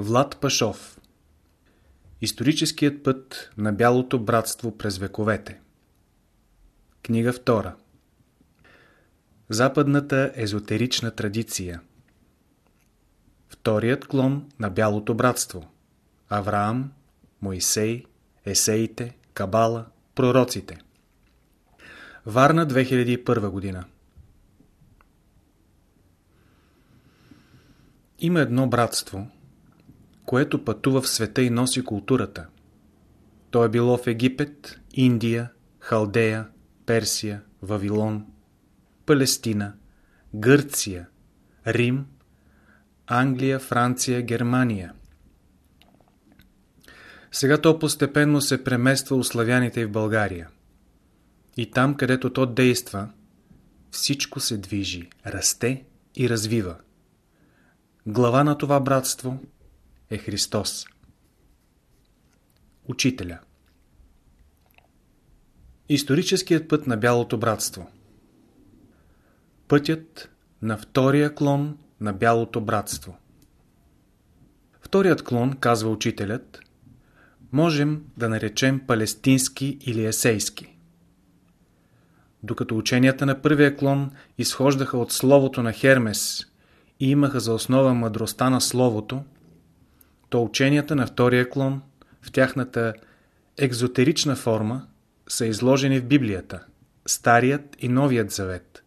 Влад Пашов. Историческият път на Бялото братство през вековете. Книга 2 Западната езотерична традиция. Вторият клон на Бялото братство. Авраам, Моисей, Есеите, Кабала, Пророците. Варна 2001 година. Има едно братство, което пътува в света и носи културата. То е било в Египет, Индия, Халдея, Персия, Вавилон, Палестина, Гърция, Рим, Англия, Франция, Германия. Сега то постепенно се премества у славяните и в България. И там, където то действа, всичко се движи, расте и развива. Глава на това братство е Христос. Учителя Историческият път на Бялото братство Пътят на втория клон на Бялото братство Вторият клон, казва учителят, можем да наречем палестински или есейски. Докато ученията на първия клон изхождаха от словото на Хермес и имаха за основа мъдростта на Словото, то ученията на втория клон в тяхната екзотерична форма са изложени в Библията, Старият и Новият Завет,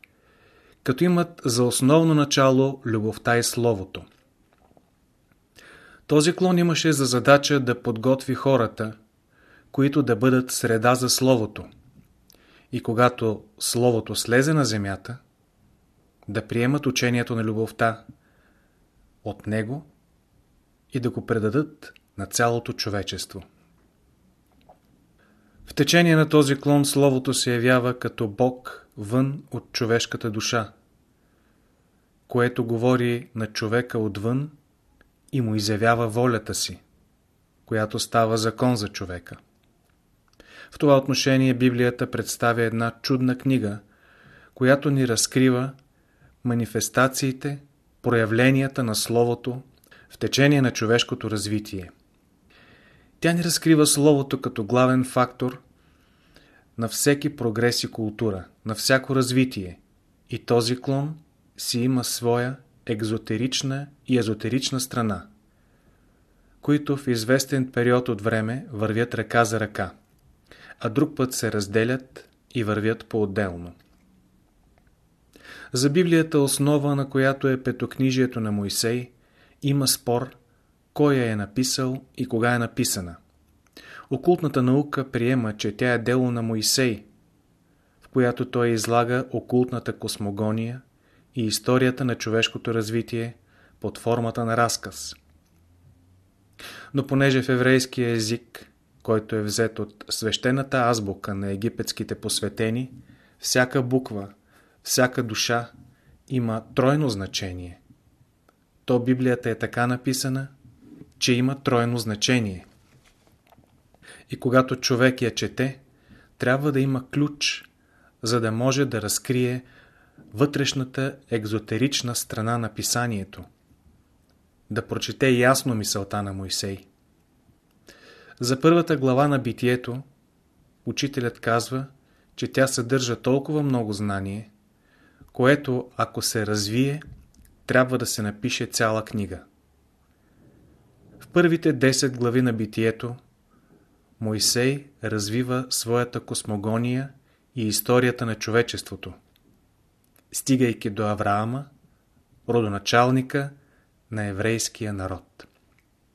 като имат за основно начало любовта и Словото. Този клон имаше за задача да подготви хората, които да бъдат среда за Словото. И когато Словото слезе на земята, да приемат учението на любовта от него и да го предадат на цялото човечество. В течение на този клон Словото се явява като Бог вън от човешката душа, което говори на човека отвън и му изявява волята си, която става закон за човека. В това отношение Библията представя една чудна книга, която ни разкрива манифестациите, проявленията на Словото в течение на човешкото развитие. Тя ни разкрива Словото като главен фактор на всеки прогрес и култура, на всяко развитие и този клон си има своя екзотерична и езотерична страна, които в известен период от време вървят ръка за ръка, а друг път се разделят и вървят по-отделно. За Библията, основа на която е петокнижието на Моисей, има спор кой я е написал и кога е написана. Окултната наука приема, че тя е дело на Моисей, в която той излага окултната космогония и историята на човешкото развитие под формата на разказ. Но понеже в еврейския език, който е взет от свещената азбука на египетските посветени, всяка буква – всяка душа има тройно значение. То Библията е така написана, че има тройно значение. И когато човек я чете, трябва да има ключ, за да може да разкрие вътрешната екзотерична страна на писанието. Да прочете ясно мисълта на Моисей. За първата глава на битието, учителят казва, че тя съдържа толкова много знание, което ако се развие, трябва да се напише цяла книга. В първите 10 глави на битието Моисей развива своята космогония и историята на човечеството, стигайки до Авраама, родоначалника на еврейския народ.